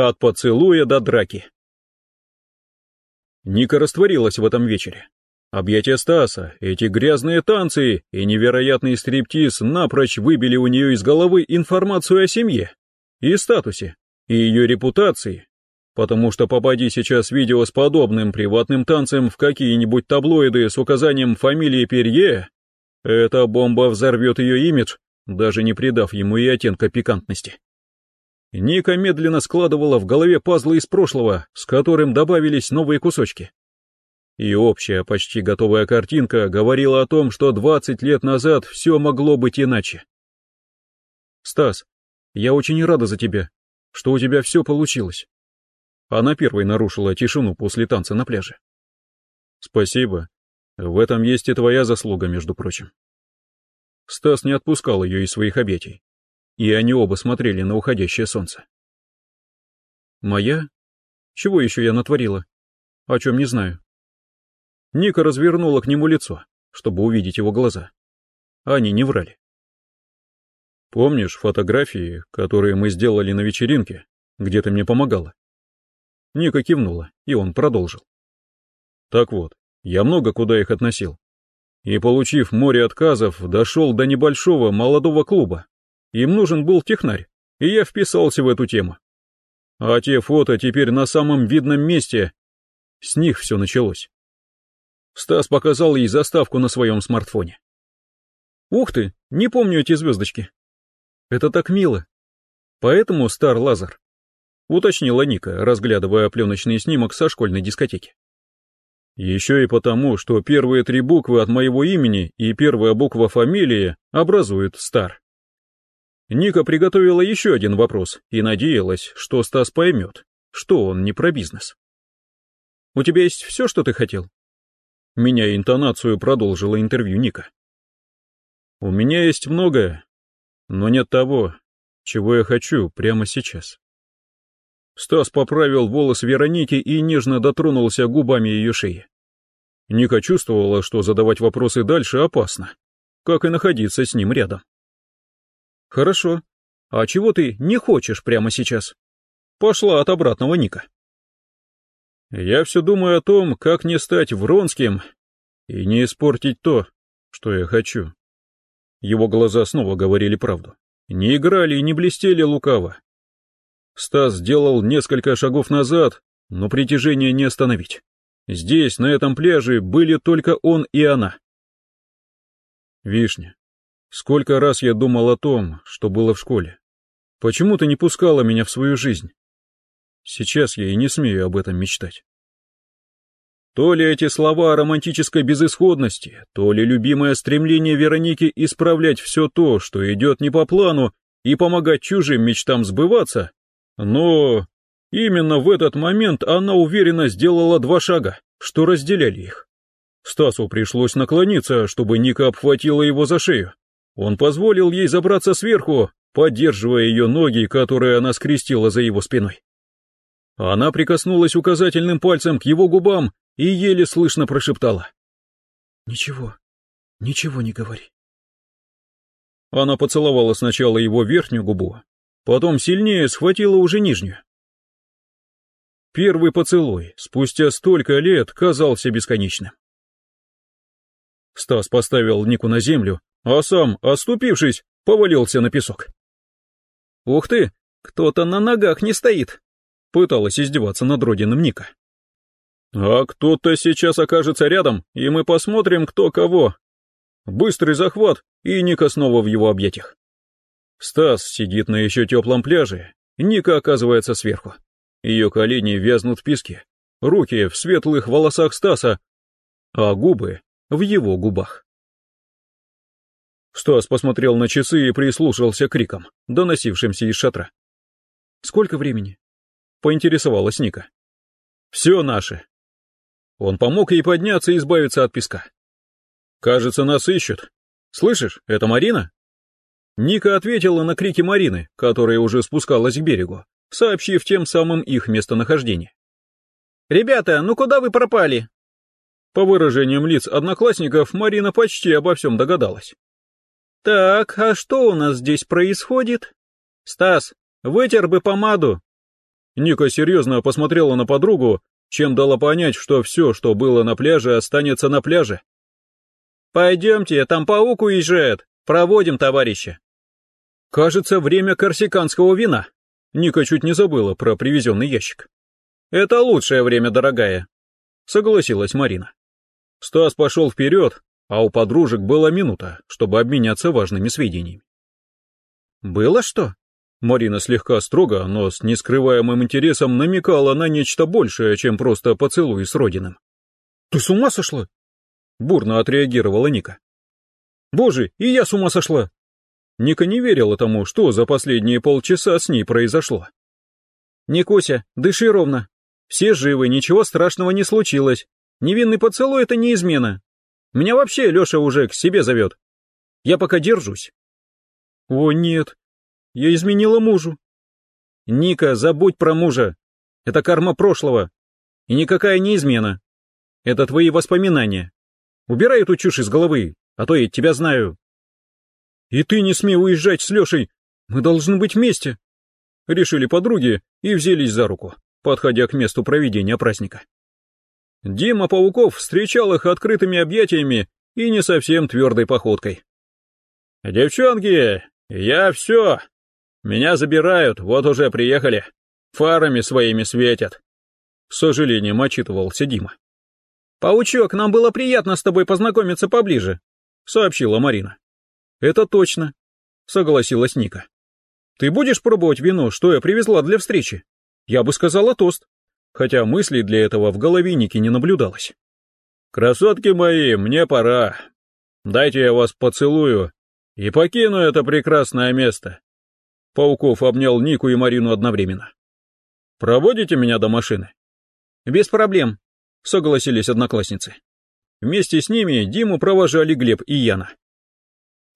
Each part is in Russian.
От поцелуя до драки. Ника растворилась в этом вечере. Объятия Стаса, эти грязные танцы и невероятный стриптиз напрочь выбили у нее из головы информацию о семье и статусе, и ее репутации, потому что попади сейчас видео с подобным приватным танцем в какие-нибудь таблоиды с указанием фамилии Перье, эта бомба взорвет ее имидж, даже не придав ему и оттенка пикантности. Ника медленно складывала в голове пазлы из прошлого, с которым добавились новые кусочки. И общая, почти готовая картинка говорила о том, что 20 лет назад все могло быть иначе. «Стас, я очень рада за тебя, что у тебя все получилось». Она первой нарушила тишину после танца на пляже. «Спасибо. В этом есть и твоя заслуга, между прочим». Стас не отпускал ее из своих объятий, и они оба смотрели на уходящее солнце. «Моя? Чего еще я натворила? О чем не знаю». Ника развернула к нему лицо, чтобы увидеть его глаза. Они не врали. «Помнишь фотографии, которые мы сделали на вечеринке, где ты мне помогала?» Ника кивнула, и он продолжил. «Так вот, я много куда их относил. И, получив море отказов, дошел до небольшого молодого клуба. Им нужен был технарь, и я вписался в эту тему. А те фото теперь на самом видном месте. С них все началось. Стас показал ей заставку на своем смартфоне. «Ух ты, не помню эти звездочки. Это так мило. Поэтому Стар Лазар», — уточнила Ника, разглядывая пленочный снимок со школьной дискотеки. «Еще и потому, что первые три буквы от моего имени и первая буква фамилии образуют Стар». Ника приготовила еще один вопрос и надеялась, что Стас поймет, что он не про бизнес. «У тебя есть все, что ты хотел?» Меняя интонацию, продолжила интервью Ника. «У меня есть многое, но нет того, чего я хочу прямо сейчас». Стас поправил волос Вероники и нежно дотронулся губами ее шеи. Ника чувствовала, что задавать вопросы дальше опасно, как и находиться с ним рядом. «Хорошо. А чего ты не хочешь прямо сейчас?» Пошла от обратного Ника. Я все думаю о том, как не стать Вронским и не испортить то, что я хочу. Его глаза снова говорили правду. Не играли и не блестели лукаво. Стас сделал несколько шагов назад, но притяжение не остановить. Здесь, на этом пляже, были только он и она. Вишня, сколько раз я думал о том, что было в школе. Почему ты не пускала меня в свою жизнь? Сейчас я и не смею об этом мечтать. То ли эти слова о романтической безысходности, то ли любимое стремление Вероники исправлять все то, что идет не по плану, и помогать чужим мечтам сбываться, но именно в этот момент она уверенно сделала два шага, что разделяли их. Стасу пришлось наклониться, чтобы Ника обхватила его за шею. Он позволил ей забраться сверху, поддерживая ее ноги, которые она скрестила за его спиной. Она прикоснулась указательным пальцем к его губам и еле слышно прошептала. «Ничего, ничего не говори». Она поцеловала сначала его верхнюю губу, потом сильнее схватила уже нижнюю. Первый поцелуй спустя столько лет казался бесконечным. Стас поставил Нику на землю, а сам, оступившись, повалился на песок. «Ух ты, кто-то на ногах не стоит!» Пыталась издеваться над родином Ника. «А кто-то сейчас окажется рядом, и мы посмотрим, кто кого». Быстрый захват, и Ника снова в его объятиях. Стас сидит на еще теплом пляже, Ника оказывается сверху. Ее колени вязнут в песке, руки в светлых волосах Стаса, а губы в его губах. Стас посмотрел на часы и прислушался к крикам, доносившимся из шатра. «Сколько времени?» поинтересовалась Ника. «Все наше». Он помог ей подняться и избавиться от песка. «Кажется, нас ищут. Слышишь, это Марина?» Ника ответила на крики Марины, которая уже спускалась к берегу, сообщив тем самым их местонахождение. «Ребята, ну куда вы пропали?» По выражениям лиц одноклассников, Марина почти обо всем догадалась. «Так, а что у нас здесь происходит?» «Стас, вытер бы помаду, Ника серьезно посмотрела на подругу, чем дала понять, что все, что было на пляже, останется на пляже. «Пойдемте, там паук уезжает. Проводим, товарищи». Кажется, время корсиканского вина. Ника чуть не забыла про привезенный ящик. «Это лучшее время, дорогая», — согласилась Марина. Стас пошел вперед, а у подружек была минута, чтобы обменяться важными сведениями. «Было что?» Марина слегка строго, но с нескрываемым интересом намекала на нечто большее, чем просто поцелуй с Родиным. «Ты с ума сошла?» Бурно отреагировала Ника. «Боже, и я с ума сошла!» Ника не верила тому, что за последние полчаса с ней произошло. «Никуся, дыши ровно. Все живы, ничего страшного не случилось. Невинный поцелуй — это не измена. Меня вообще Леша уже к себе зовет. Я пока держусь». «О, нет, я изменила мужу. Ника, забудь про мужа. Это карма прошлого. И никакая не измена. Это твои воспоминания. Убирай эту чушь из головы, а то я тебя знаю. И ты не смей уезжать с Лешей. Мы должны быть вместе. Решили подруги и взялись за руку, подходя к месту проведения праздника. Дима Пауков встречал их открытыми объятиями и не совсем твердой походкой. «Девчонки, я все, меня забирают, вот уже приехали. Фарами своими светят. С сожалением отчитывался Дима. «Паучок, нам было приятно с тобой познакомиться поближе», — сообщила Марина. «Это точно», — согласилась Ника. «Ты будешь пробовать вино, что я привезла для встречи? Я бы сказала тост, хотя мыслей для этого в голове Ники не наблюдалось». «Красотки мои, мне пора. Дайте я вас поцелую и покину это прекрасное место. Пауков обнял Нику и Марину одновременно. «Проводите меня до машины?» «Без проблем», — согласились одноклассницы. Вместе с ними Диму провожали Глеб и Яна.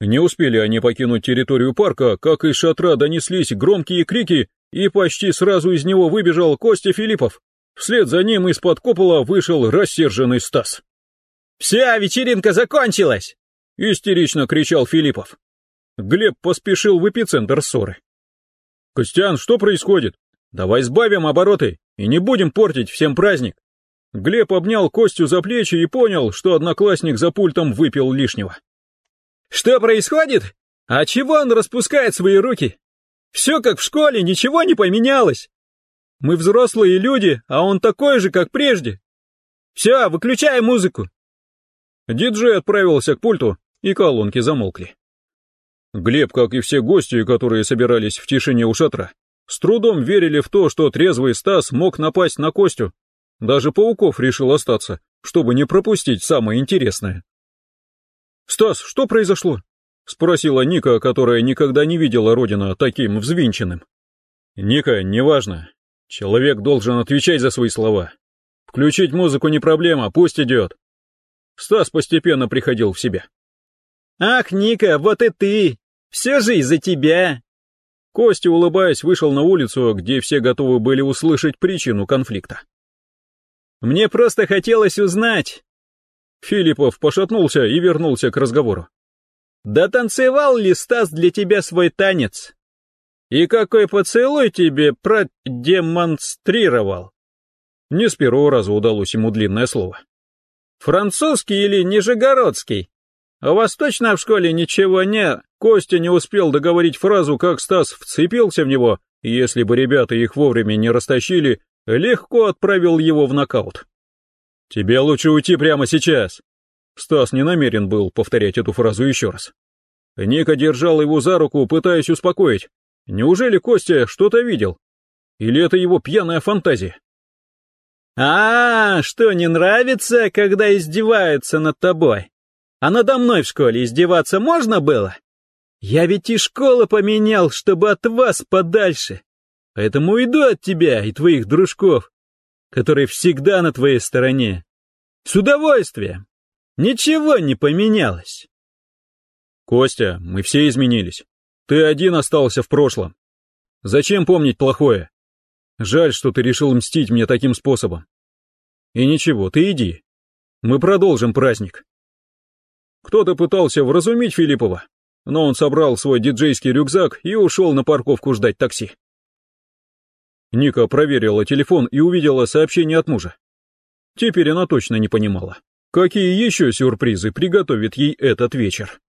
Не успели они покинуть территорию парка, как из шатра донеслись громкие крики, и почти сразу из него выбежал Костя Филиппов. Вслед за ним из-под купола вышел рассерженный Стас. «Вся вечеринка закончилась!» — истерично кричал Филиппов. Глеб поспешил в эпицентр ссоры. «Костян, что происходит? Давай сбавим обороты и не будем портить всем праздник». Глеб обнял Костю за плечи и понял, что одноклассник за пультом выпил лишнего. «Что происходит? А чего он распускает свои руки? Все как в школе, ничего не поменялось. Мы взрослые люди, а он такой же, как прежде. Все, выключай музыку». Диджей отправился к пульту, и колонки замолкли. Глеб, как и все гости, которые собирались в тишине у шатра, с трудом верили в то, что трезвый Стас мог напасть на Костю. Даже Пауков решил остаться, чтобы не пропустить самое интересное. «Стас, что произошло?» — спросила Ника, которая никогда не видела Родина таким взвинченным. «Ника, неважно. Человек должен отвечать за свои слова. Включить музыку не проблема, пусть идет». Стас постепенно приходил в себя. «Ах, Ника, вот и ты! Все же из-за тебя!» Костя, улыбаясь, вышел на улицу, где все готовы были услышать причину конфликта. «Мне просто хотелось узнать...» Филиппов пошатнулся и вернулся к разговору. «Да танцевал ли Стас для тебя свой танец? И какой поцелуй тебе продемонстрировал?» Не с первого раза удалось ему длинное слово. «Французский или нижегородский?» «У вас точно в школе ничего не...» Костя не успел договорить фразу, как Стас вцепился в него, если бы ребята их вовремя не растащили, легко отправил его в нокаут. «Тебе лучше уйти прямо сейчас!» Стас не намерен был повторять эту фразу еще раз. Ника держал его за руку, пытаясь успокоить. Неужели Костя что-то видел? Или это его пьяная фантазия? «А, -а что не нравится, когда издеваются над тобой?» А надо мной в школе издеваться можно было? Я ведь и школу поменял, чтобы от вас подальше. Поэтому иду от тебя и твоих дружков, которые всегда на твоей стороне. С удовольствием. Ничего не поменялось. Костя, мы все изменились. Ты один остался в прошлом. Зачем помнить плохое? Жаль, что ты решил мстить мне таким способом. И ничего, ты иди. Мы продолжим праздник. Кто-то пытался вразумить Филиппова, но он собрал свой диджейский рюкзак и ушел на парковку ждать такси. Ника проверила телефон и увидела сообщение от мужа. Теперь она точно не понимала, какие еще сюрпризы приготовит ей этот вечер.